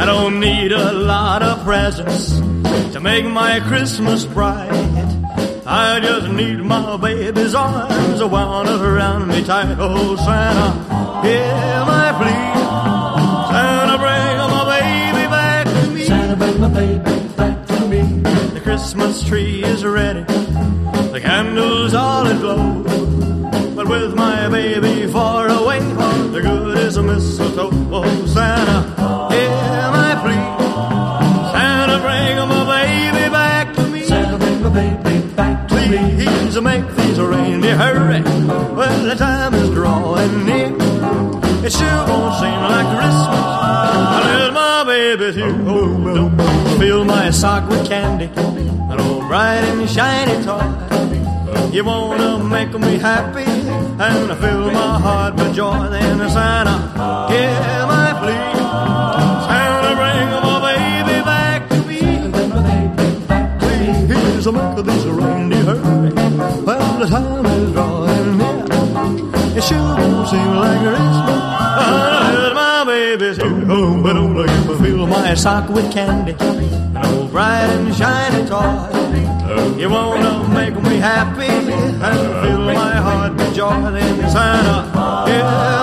I don't need a lot of presents to make my Christmas bright. I just need my baby's arms wound around me tight. Oh, Santa, hear my plea. Santa, bring my baby back to me. Santa, bring my baby back to me. The Christmas tree is ready, the candles all aglow. But with my baby far mistletoe. Oh, Santa, hear my plea. Santa, bring my baby back to me. Santa, bring my baby back to me. Please make these reindeer hurry. Well, the time is drawing near. It sure won't seem like Christmas unless my baby's here. Oh, oh don't fill my sock with candy, an old bright and shiny toy. You wanna make me happy and I fill my heart with joy. Then Santa, hear my plea. Santa, bring my baby back to me. Bring my baby back to me. Here's a look of these reindeer hurry. Well, the time is drawing near. It sure won't seem like Christmas unless my baby's here. Oh, but only if I fill my sock with candy, an old bright and shiny toy. You wanna make me happy Then Santa, hear